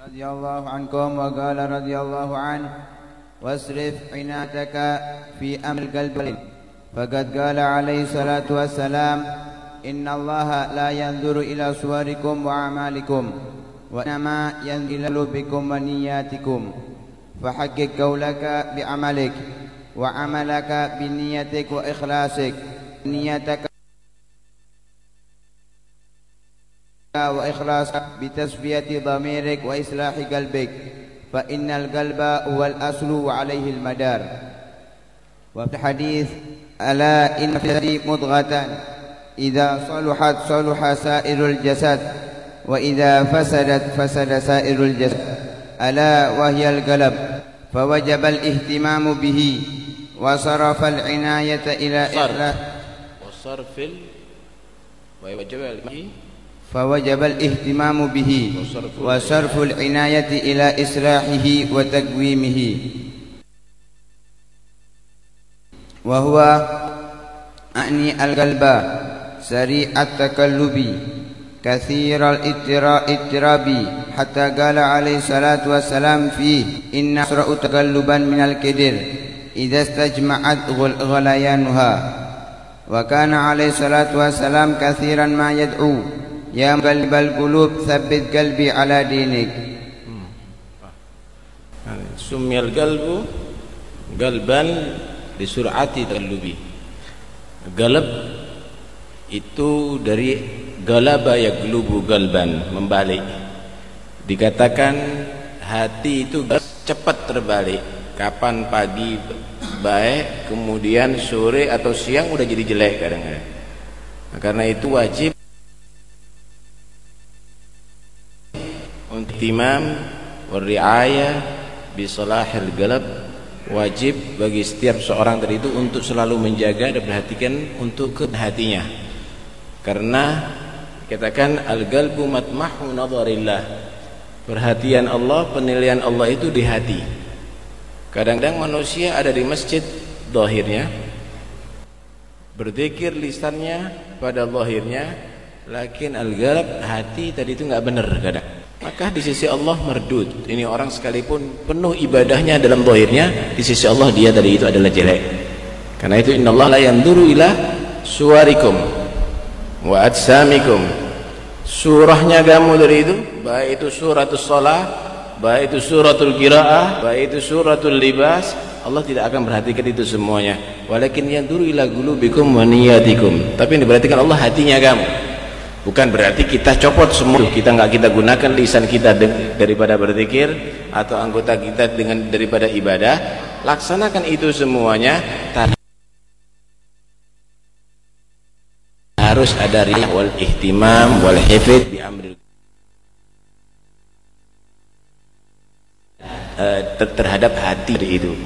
رضي الله عنكم وقال رضي الله عنه واصرف عناتك في أمر القلب فقد قال عليه الصلاة والسلام إن الله لا ينظر إلى صوركم وأعمالكم وإنما ينظر إلى قلوبكم ونياتكم. فحقق قولك بعملك وعملك بنيتك وإخلاصك. نيتك وإخلاصك بتصفية ضميرك وإصلاح قلبك فإن القلب هو الأصل وعليه المدار. وفي الحديث ألا إن في الجسد مضغة إذا صلحت صلح سائر الجسد وإذا فسدت فسد سائر الجسد. ألا وهي القلب فوجب الاهتمام به وصرف العناية إلى إخلاص. وصرف ال ويوجب به فوجب الاهتمام به وصرف العناية إلى إصلاحه وتقويمه. وهو أعني القلب سريع التقلب كثير الاضطراب حتى قال عليه الصلاة والسلام فيه إن أسرع تقلبا من الكدر إذا استجمعت غل- غليانها. وكان عليه الصلاة والسلام كثيرا ما يدعو. Ya muqallibal qulub tsabbit Galbi ala dinik. Sumyal Galbu galban Disurati sur'ati. Galab itu dari galaba ya Glubu galban, membalik. Dikatakan hati itu cepat terbalik. Kapan pagi baik, kemudian sore atau siang udah jadi jelek kadang-kadang. Nah, karena itu wajib untuk timam wariaya bisalahil galab. Wajib bagi setiap seorang dari itu untuk selalu menjaga dan perhatikan untuk ke hatinya. Karena katakan al-galbu matmahu nadharillah perhatian Allah penilaian Allah itu di hati. Kadang-kadang manusia ada di masjid zahirnya berzikir lisannya pada zahirnya lakin al-galab hati tadi itu enggak benar kadang maka di sisi Allah merdud ini orang sekalipun penuh ibadahnya dalam zahirnya di sisi Allah dia tadi itu adalah jelek. Karena itu innallaha la yanzuru ila suwarikum wa ajsamikum surahnya kamu dari itu baik itu suratul salah baik itu suratul qiraah baik itu suratul libas Allah tidak akan perhatikan itu semuanya. Walakin yanzuru ila qulubikum wa niyatikum. Tapi yang diperhatikan Allah hatinya kamu Bukan berarti kita copot semua kita nggak kita gunakan lisan kita daripada berzikir atau anggota kita dengan daripada ibadah. Laksanakan itu semuanya harus ada riyah wal ihtimam wal hifd bi amril Eh, ter- terhadap hati itu.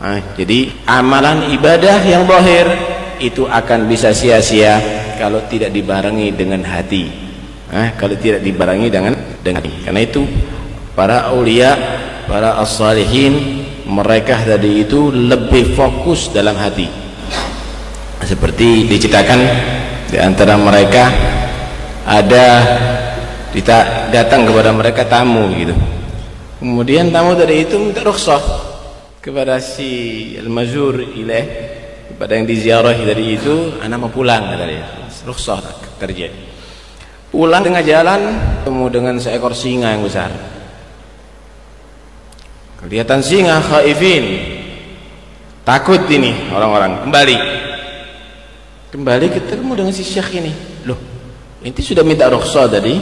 Ah, jadi amalan ibadah yang zahir itu akan bisa sia-sia kalau tidak dibarengi dengan hati. Ah, kalau tidak dibarengi dengan dengan hati. Karena itu para aulia, para as-salihin mereka tadi itu lebih fokus dalam hati. Seperti diceritakan di antara mereka ada dita- datang kepada mereka tamu gitu. Kemudian tamu tadi itu minta rukhsah kepada si al-mazur ilaih kepada yang diziarahi tadi itu anak mau pulang kata dia. Rukhsah kerja pulang tengah jalan ketemu dengan seekor singa yang besar. Kelihatan singa khaifin. Takut ini orang-orang. Kembali. Kembali ketemu dengan si syekh ini. Loh inti sudah minta rukhsah tadi?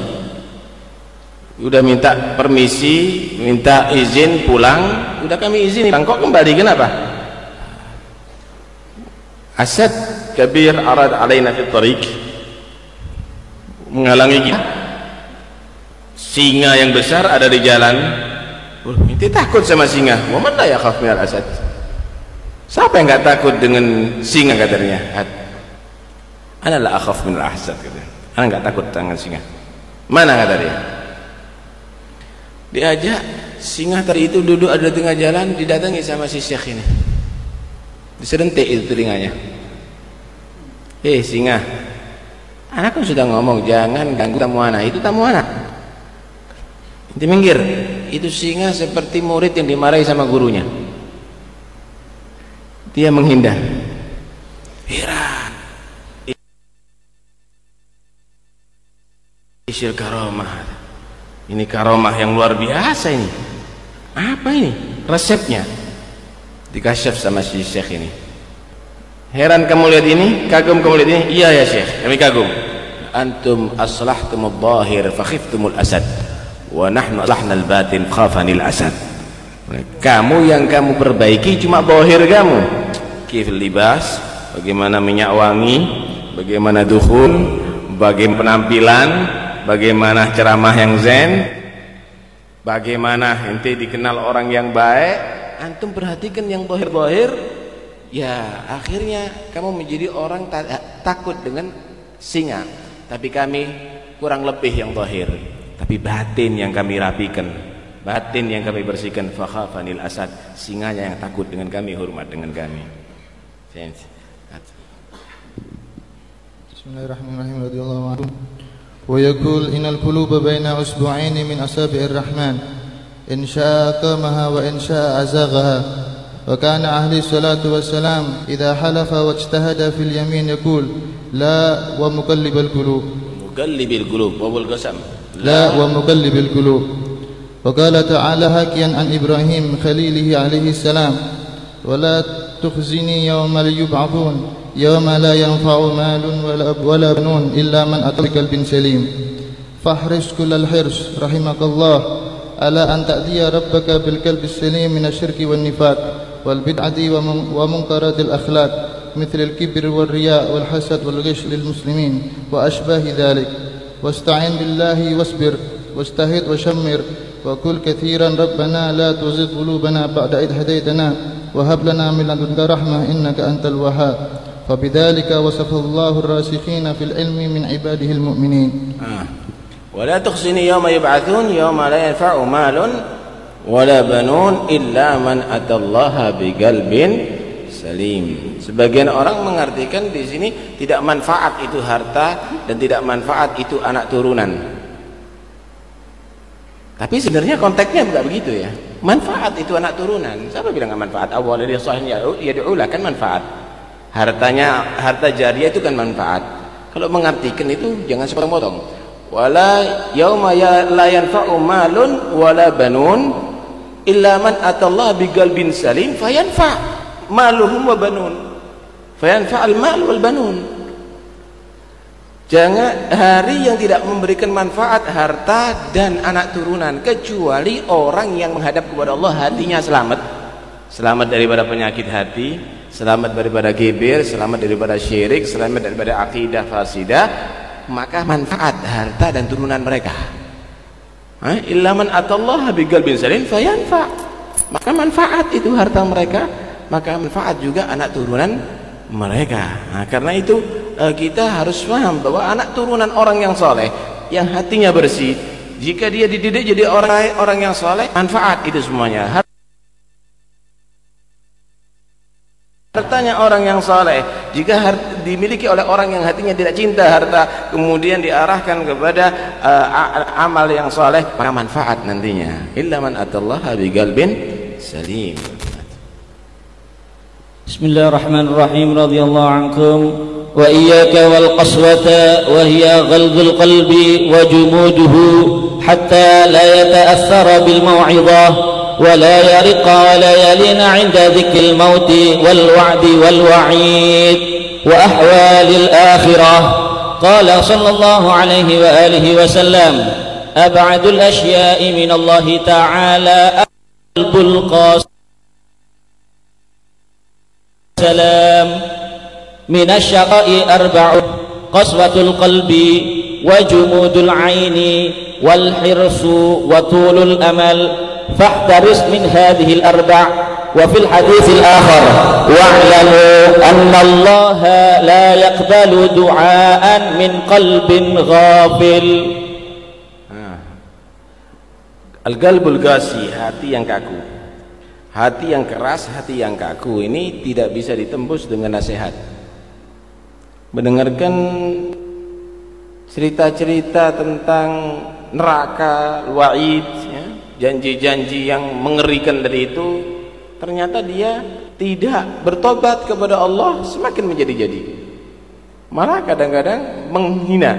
Udah minta permisi minta izin pulang? Udah kami izin. Kok kembali? Kenapa asad kabir arad alaina fi tariq. Menghalangi kita. Singa yang besar ada di jalan. Oh, inti takut sama singa. Wa man la yakhaf minal asad? Siapa yang enggak takut dengan singa katanya ana la akhaf minal asad katanya ana enggak takut dengan singa. Mana kata dia? Diajak singa tadi itu duduk ada di tengah jalan didatangi sama si syekh ini diserentik itu telinganya eh singa anak kan sudah ngomong jangan ganggu tamu anak itu tamu anak Nanti minggir. Itu singa seperti murid yang dimarahi sama gurunya. Dia menghindar. Heran. Isyil karomah. Ini karomah yang luar biasa ini. Apa ini? Resepnya. Dikasyaf sama si Syekh ini. Heran kamu lihat ini? Kagum kamu lihat ini? Iya ya Syekh, kami kagum. Antum aslahtumul zahir fakhiftumul asad. Wa nahnu aslahna al-batin khafanil asad. Kamu yang kamu perbaiki cuma zahir kamu. Kif libas, bagaimana minyak wangi, bagaimana dukhul, bagaimana penampilan, bagaimana ceramah yang zen, bagaimana ente dikenal orang yang baik, antum perhatikan yang bohir-bohir ya akhirnya kamu menjadi orang ta eh, takut dengan singa. Tapi kami kurang lebih yang bohir. Tapi batin yang kami rapikan batin yang kami bersihkan. Fakhafanil asad singanya yang takut dengan kami hormat dengan kami. Bismillahirrahmanirrahim. Radhiyallahu anhu. Wa yaqul innal quluba baina usbu'aini min asabi'ir rahman. إن شاء أقامها وإن شاء أزاغها. وكان أهل الصلاة والسلام إذا حلف واجتهد في اليمين يقول لا ومقلب القلوب. مقلب القلوب. وهو القسم. لا ومقلب القلوب. وقال تعالى حكيا عن إبراهيم خليله عليه السلام ولا تخزني يوم يبعثون يوم لا ينفع مال ولا ولا بنون إلا من أتى بقلب سليم. فاحرص كل الحرص رحمك الله. على أن تأتي ربك بالقلب السليم من الشرك والنفاق والبدعة ومنكرات الأخلاق مثل الكبر والرياء والحسد والغش للمسلمين وأشباه ذلك. واستعن بالله واصبر واجتهد وشمر وكل كثيرا ربنا لا تزغ قلوبنا بعد إذ هديتنا وهب لنا من لدنك رحمة إنك أنت الوهاب. فبذلك وصف الله الراسخين في العلم من عباده المؤمنين. آه. ولا تخزني يوم يبعثون يوم لا ينفع مال ولا بنون إلا من أتى الله بقلب salim. Sebagian orang mengartikan di sini tidak manfaat itu harta dan tidak manfaat itu anak turunan. Tapi sebenarnya konteksnya enggak begitu ya. Manfaat itu anak turunan. Siapa bilang enggak manfaat? Awal dari sahihnya ya diulah kan manfaat. Hartanya harta jariah itu kan manfaat. Kalau mengartikan itu jangan sepotong-potong. Wala yauma ya la yanfa'u malun wala banun illa man atallaha biqalbin salim fayanfa' maluhum wa banun. Fayanfa'al mal wal banun. Jangan hari yang tidak memberikan manfaat harta dan anak turunan kecuali orang yang menghadap kepada Allah hatinya selamat. Selamat daripada penyakit hati, selamat daripada gibir, selamat daripada syirik, selamat daripada akidah fasidah, maka manfaat harta dan turunan mereka. Illa man atallaha biqalbin salim fayanfa. Maka manfaat itu harta mereka, maka manfaat juga anak turunan mereka. Nah, karena itu eh, kita harus paham bahwa anak turunan orang yang soleh, yang hatinya bersih, jika dia dididik jadi orang orang yang soleh, manfaat itu semuanya. Hartanya orang yang soleh jika dimiliki oleh orang yang hatinya tidak cinta harta kemudian diarahkan kepada uh, amal yang soleh maka manfaat nantinya. Illa man atallaha biqalbin salim. Bismillahirrahmanirrahim radhiyallahu ankum wa iyyaka wal qaswata wa hiya ghalbul qalbi wa jumuduhu hatta la yata'athara bil mau'izah ولا يرق ولا يلين عند ذكر الموت والوعد والوعيد وأحوال الآخرة قال صلى الله عليه وآله وسلم أبعد الأشياء من الله تعالى. قلب القاسي السلام من الشقاء أربع قسوة القلب وجمود العين والحرص وطول الأمل. فاحترس من هذه الأربع وفي الحديث الآخر واعلموا أن الله لا يقبل دعاء من قلب غافل Al-qalbul qasi, hati yang kaku. Hati yang keras, hati yang kaku ini tidak bisa ditembus dengan nasihat. Mendengarkan cerita-cerita tentang neraka, wa'id, ya. janji-janji yang mengerikan dari itu ternyata dia tidak bertobat kepada Allah semakin menjadi-jadi. Malah kadang-kadang menghina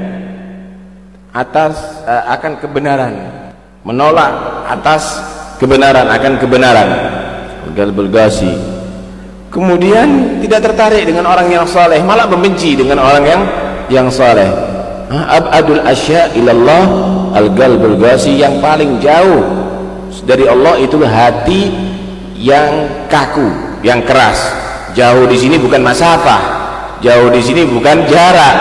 atas uh, akan kebenaran. Menolak atas kebenaran akan kebenaran. Gal-belgasi kemudian tidak tertarik dengan orang yang saleh malah membenci dengan orang yang yang saleh. Abadul asya ilallah al-galbul gasi yang paling jauh dari Allah itu hati yang kaku yang keras. Jauh di sini bukan masafah jauh di sini bukan jarak.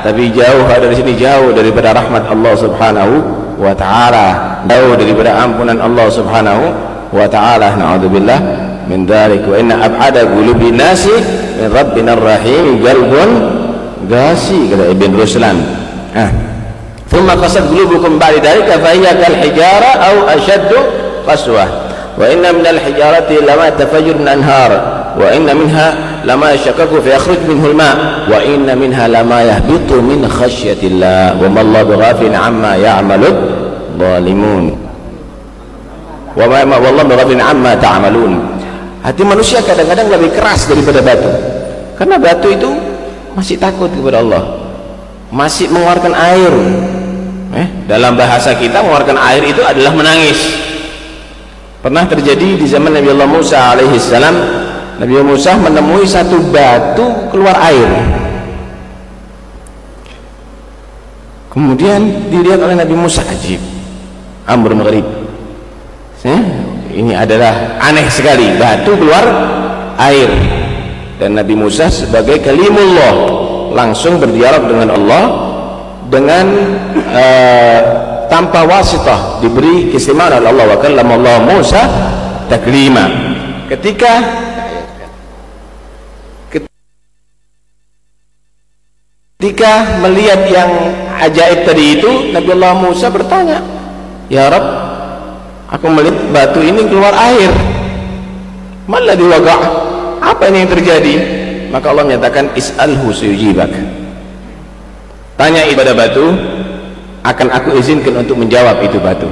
Tetapi jauh dari sini jauh daripada rahmat Allah subhanahu wa ta'ala. Jauh daripada ampunan Allah subhanahu wa ta'ala. Na'udzubillah min dhalik. Wa inna ab'ada qulubi nasi min rabbina rahim qalbun gasi kata Ibn Ruslan. Ah thumma qasad qulubukum ba'da dhalika fa hiya kal hijara aw ashaddu qaswah. Wa inna min al hijarati lama tafajjur min anhar wa inna minha lama yashaqaqu fa yakhruj minhu al ma wa inna minha lama yahbitu min khashyatillah wa ma Allah hati manusia kadang-kadang lebih keras daripada batu. Karena batu itu masih takut kepada Allah. Masih mengeluarkan air eh, dalam bahasa kita mengeluarkan air itu adalah menangis. Pernah terjadi di zaman Nabi Allah Musa alaihissalam Nabi Musa menemui satu batu keluar air. Kemudian dilihat oleh Nabi Musa ajib Amr Maghrib. Eh, ini adalah aneh sekali batu keluar air. Dan Nabi Musa sebagai kalimullah langsung berdialog dengan Allah dengan uh, tanpa wasitah diberi keistimewaan oleh Allah wa kallama. Allah Musa taklima. Ketika ketika melihat yang ajaib tadi itu Nabi Allah Musa bertanya ya Rab aku melihat batu ini keluar air. Malah diwagah? Apa ini yang terjadi? Maka Allah menyatakan is'alhu suyujibak tanya ibadah batu akan aku izinkan untuk menjawab itu batu.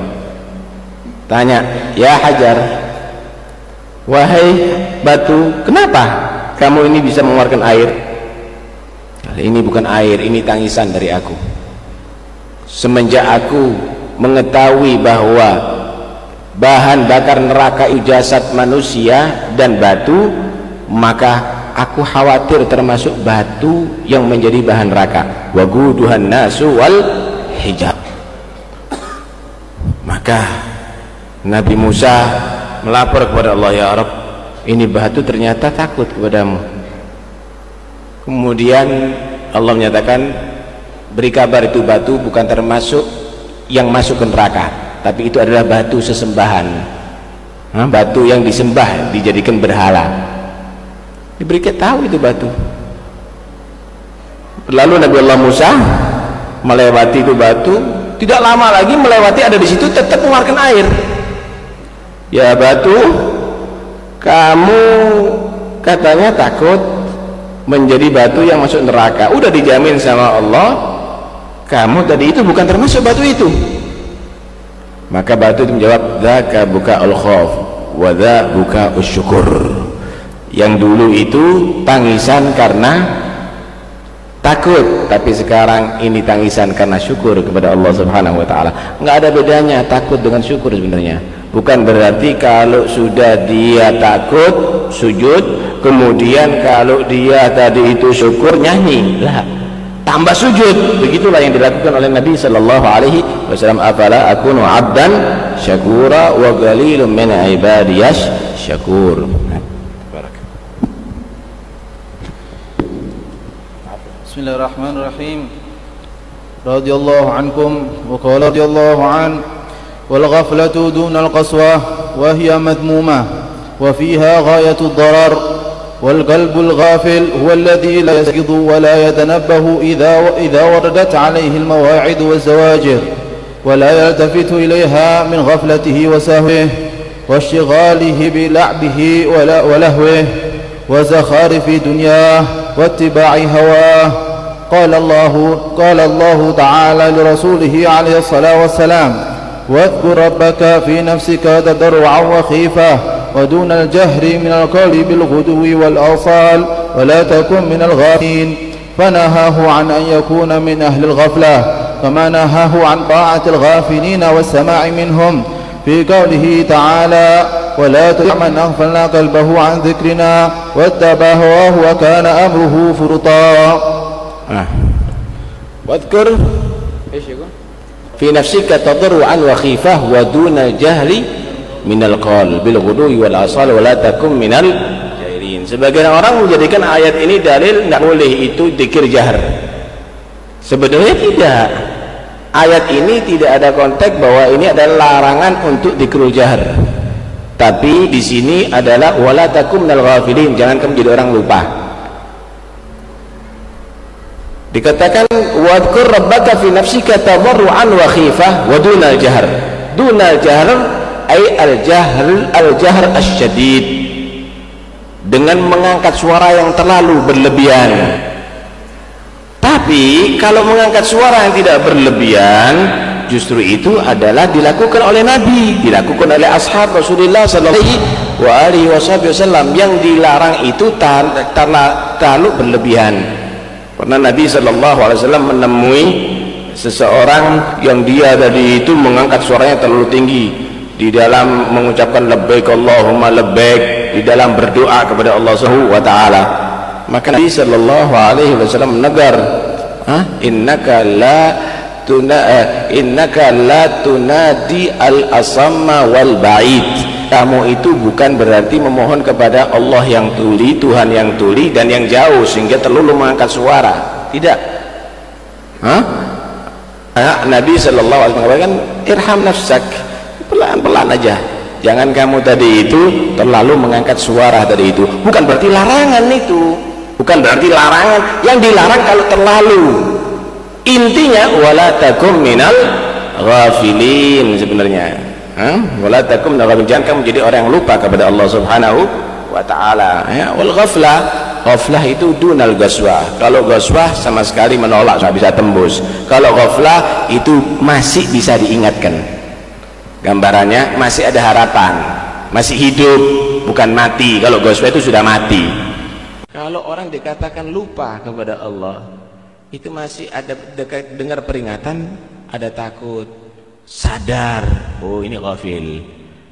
Tanya ya hajar wahai batu kenapa kamu ini bisa mengeluarkan air? Ini bukan air ini tangisan dari aku. Semenjak aku mengetahui bahwa bahan bakar neraka jasad manusia dan batu maka aku khawatir termasuk batu yang menjadi bahan neraka waguduhan nasu wal hijab. Maka Nabi Musa melapor kepada Allah ya Arab ini batu ternyata takut kepadamu. Kemudian Allah menyatakan beri kabar itu batu bukan termasuk yang masuk ke neraka tapi itu adalah batu sesembahan. Batu yang disembah dijadikan berhala diberi tahu itu batu. Lalu Nabi Allah Musa melewati itu batu. Tidak lama lagi melewati ada di situ tetap mengeluarkan air. Ya batu kamu katanya takut menjadi batu yang masuk neraka. Udah dijamin sama Allah kamu tadi itu bukan termasuk batu itu. Maka batu itu menjawab dzaka buka al khauf wa buka syukur yang dulu itu tangisan karena takut. Tapi sekarang ini tangisan karena syukur kepada Allah Subhanahu wa taala. Enggak ada bedanya takut dengan syukur sebenarnya. Bukan berarti kalau sudah dia takut sujud kemudian kalau dia tadi itu syukur nyanyi. Lah tambah sujud. Begitulah yang dilakukan oleh Nabi sallallahu alaihi wasallam. Afala akunu abdan syakura wa qalilun min ibadiyas syakur بسم الله الرحمن الرحيم رضي الله عنكم وقال رضي الله عنه والغفلة دون القسوة وهي مذمومة وفيها غاية الضرر والقلب الغافل هو الذي لا يستيقظ ولا يتنبه إذا, إذا وردت عليه المواعد والزواجر ولا يلتفت إليها من غفلته وسهوه واشتغاله بلعبه ولهوه وزخارف دنياه واتباع هواه قال الله قال الله تعالى لرسوله عليه الصلاة والسلام واذكر ربك في نفسك تضرعا وخيفة ودون الجهر من القول بالغدو والأوصال ولا تكن من الغافلين. فنهاه عن أن يكون من أهل الغفلة كما نهاه عن طاعة الغافلين والسماع منهم في قوله تعالى ولا تطع من أغفلنا قلبه عن ذكرنا واتبع هواه وكان أمره فرطا. Nah. Wadkur fi nafsika tadarruan wa khifah wa duna jahli minal qawl bil ghudwi wal asal wa la takum minal jahilin. Sebagian orang menjadikan ayat ini dalil enggak boleh itu dikir jahar. Sebenarnya tidak. Ayat ini tidak ada konteks bahwa ini adalah larangan untuk dikir jahar. Tapi di sini adalah wala takum minal ghafilin, jangan kamu jadi orang lupa dikatakan wadkur rabbaka fi nafsika tadarruan wa khifah wa dunal jahr. Dunal jahr ay al jahr al jahr asyadid. Dengan mengangkat suara yang terlalu berlebihan. Tapi kalau mengangkat suara yang tidak berlebihan justru itu adalah dilakukan oleh Nabi. Dilakukan oleh ashab Rasulullah sallallahu alaihi wasallam. Yang dilarang itu terlalu berlebihan Pernah Nabi Shallallahu Alaihi Wasallam menemui seseorang yang dia tadi itu mengangkat suaranya terlalu tinggi di dalam mengucapkan lebbaik Allahumma lebbaik di dalam berdoa kepada Allah Subhanahu wa taala. Maka Nabi Shallallahu alaihi wasallam menegar, "Ah, innaka la tuna eh, innaka la tunadi al-asamma wal ba'id." kamu itu bukan berarti memohon kepada Allah yang tuli, Tuhan yang tuli dan yang jauh sehingga terlalu mengangkat suara. Tidak. Hah? Nabi Shallallahu Alaihi Wasallam mengatakan irham nafsak pelan-pelan aja. Jangan kamu tadi itu terlalu mengangkat suara tadi itu. Bukan berarti larangan itu. Bukan berarti larangan. Yang dilarang kalau terlalu. Intinya wala takum minal ghafilin sebenarnya. Wala takum jangan kamu menjadi orang yang lupa kepada Allah Subhanahu wa taala. Ya wal ghaflah ghaflah itu dunal gaswah kalau gaswah sama sekali menolak tidak bisa tembus. Kalau ghaflah itu masih bisa diingatkan. Gambarannya masih ada harapan. Masih hidup bukan mati. Kalau gaswah itu sudah mati. Kalau orang dikatakan lupa kepada Allah itu masih ada dekat dengar peringatan ada takut. Sadar. Oh ini ghafil.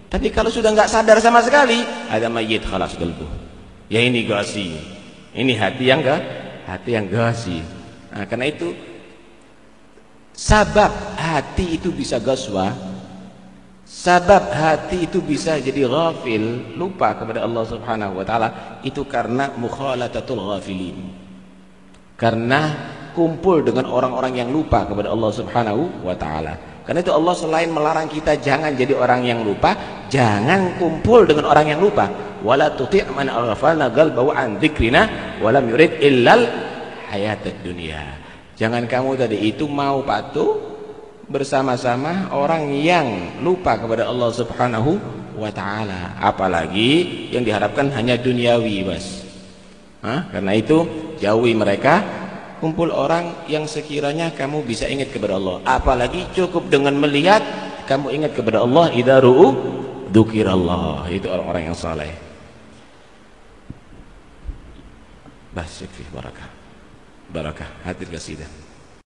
Tapi kalau sudah nggak sadar sama sekali ada mayit khalas gelbu ya ini gasi. Ini hati yang enggak hati yang gasi. Nah, karena itu sabab hati itu bisa gaswa sabab hati itu bisa jadi ghafil lupa kepada Allah subhanahu wa ta'ala. Itu karena mukhalatatul ghafilin. Karena kumpul dengan orang-orang yang lupa kepada Allah subhanahu wa ta'ala karena itu Allah selain melarang kita jangan jadi orang yang lupa, jangan kumpul dengan orang yang lupa. Wala tuti' man aghfalna qalbahu an dzikrina wa lam yurid illal hayatad dunya. Jangan kamu tadi itu mau patuh bersama-sama orang yang lupa kepada Allah Subhanahu wa taala. Apalagi yang diharapkan hanya duniawi, Bas. Hah? Karena itu jauhi mereka kumpul orang yang sekiranya kamu bisa ingat kepada Allah. Apalagi cukup dengan melihat kamu ingat kepada Allah idza ru'u dzukirallah. Itu orang-orang yang saleh. Bas yakfi barakah. Barakah. Hadir kasidah